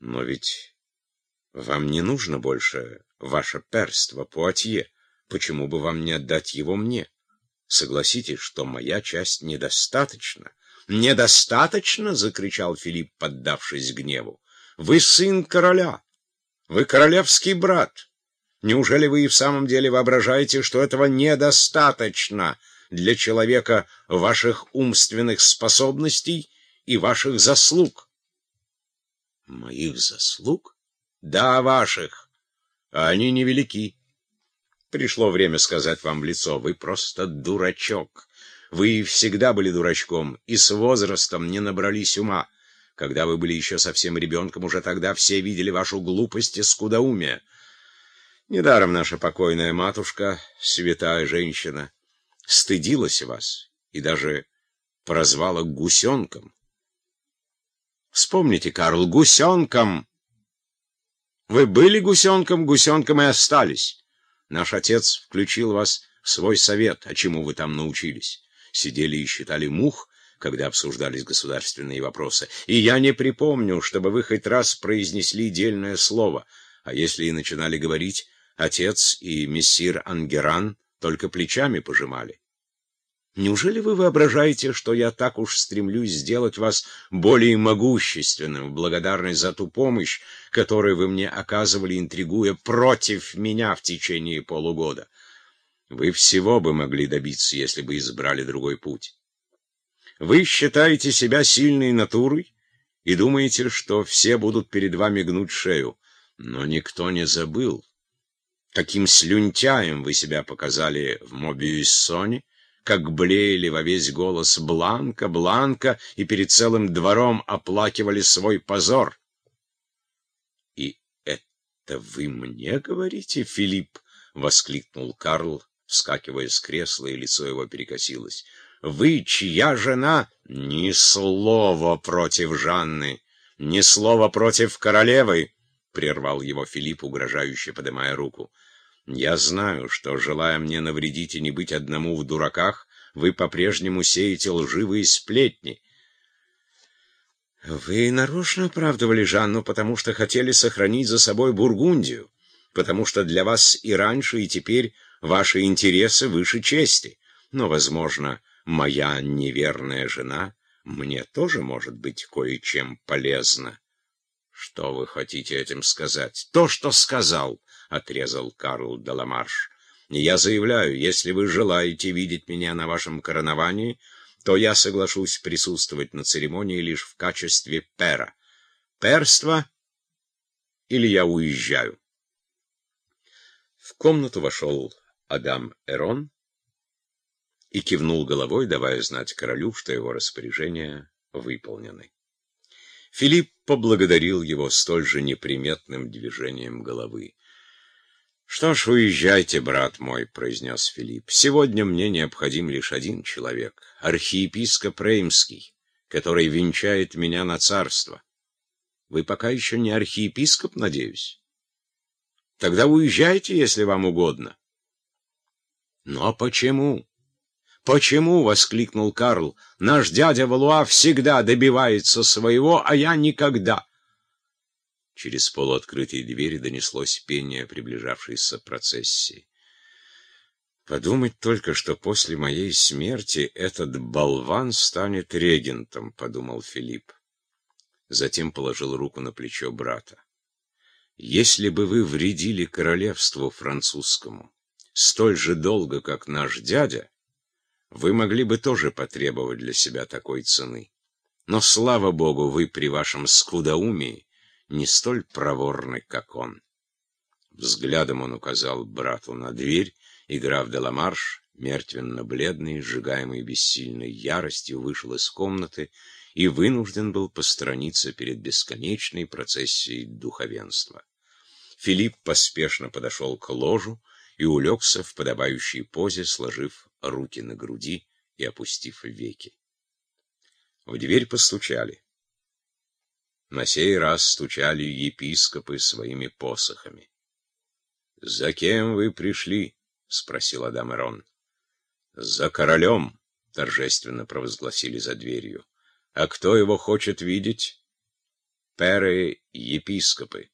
Но ведь вам не нужно больше ваше перство, Пуатье. Почему бы вам не отдать его мне? Согласитесь, что моя часть недостаточна. «Недостаточно!» — закричал Филипп, поддавшись гневу. «Вы сын короля! Вы королевский брат! Неужели вы и в самом деле воображаете, что этого недостаточно для человека ваших умственных способностей и ваших заслуг?» «Моих заслуг?» «Да, ваших. А они невелики. Пришло время сказать вам в лицо, вы просто дурачок». Вы всегда были дурачком и с возрастом не набрались ума. Когда вы были еще совсем ребенком, уже тогда все видели вашу глупость и скудоумие. Недаром наша покойная матушка, святая женщина, стыдилась вас и даже прозвала гусенком. Вспомните, Карл, гусенком! Вы были гусенком, гусенком и остались. Наш отец включил вас в свой совет, а чему вы там научились сидели и считали мух, когда обсуждались государственные вопросы. И я не припомню, чтобы вы хоть раз произнесли дельное слово, а если и начинали говорить, отец и мессир Ангеран только плечами пожимали. Неужели вы воображаете, что я так уж стремлюсь сделать вас более могущественным, в благодарность за ту помощь, которую вы мне оказывали, интригуя против меня в течение полугода? Вы всего бы могли добиться, если бы избрали другой путь. Вы считаете себя сильной натурой и думаете, что все будут перед вами гнуть шею. Но никто не забыл, каким слюнтяем вы себя показали в Мобиуссоне, как блеяли во весь голос «Бланка, Бланка» и перед целым двором оплакивали свой позор. — И это вы мне говорите, Филипп? — воскликнул Карл вскакивая с кресла, и лицо его перекосилось. «Вы, чья жена?» «Ни слова против Жанны, ни слова против королевы!» — прервал его Филипп, угрожающе поднимая руку. «Я знаю, что, желая мне навредить и не быть одному в дураках, вы по-прежнему сеете лживые сплетни». «Вы нарочно оправдывали Жанну, потому что хотели сохранить за собой Бургундию, потому что для вас и раньше, и теперь Ваши интересы выше чести. Но, возможно, моя неверная жена мне тоже может быть кое-чем полезна. Что вы хотите этим сказать? То, что сказал, — отрезал Карл Деламарш. Я заявляю, если вы желаете видеть меня на вашем короновании, то я соглашусь присутствовать на церемонии лишь в качестве пера. Перство или я уезжаю. В комнату вошел Адам Эрон и кивнул головой, давая знать королю, что его распоряжения выполнены. Филипп поблагодарил его столь же неприметным движением головы. «Что ж, уезжайте, брат мой», — произнес Филипп. «Сегодня мне необходим лишь один человек, архиепископ Реймский, который венчает меня на царство. Вы пока еще не архиепископ, надеюсь? Тогда уезжайте, если вам угодно». «Но почему?» «Почему?» — воскликнул Карл. «Наш дядя Валуа всегда добивается своего, а я никогда!» Через полуоткрытые двери донеслось пение приближавшейся процессии. «Подумать только, что после моей смерти этот болван станет регентом», — подумал Филипп. Затем положил руку на плечо брата. «Если бы вы вредили королевству французскому, столь же долго, как наш дядя, вы могли бы тоже потребовать для себя такой цены. Но, слава богу, вы при вашем скудоумии не столь проворны, как он. Взглядом он указал брату на дверь, и граф Деламарш, мертвенно-бледный, сжигаемый бессильной яростью, вышел из комнаты и вынужден был постраниться перед бесконечной процессией духовенства. Филипп поспешно подошел к ложу, и улегся в подобающей позе, сложив руки на груди и опустив веки. В дверь постучали. На сей раз стучали епископы своими посохами. — За кем вы пришли? — спросил Адам За королем, — торжественно провозгласили за дверью. — А кто его хочет видеть? перы епископы.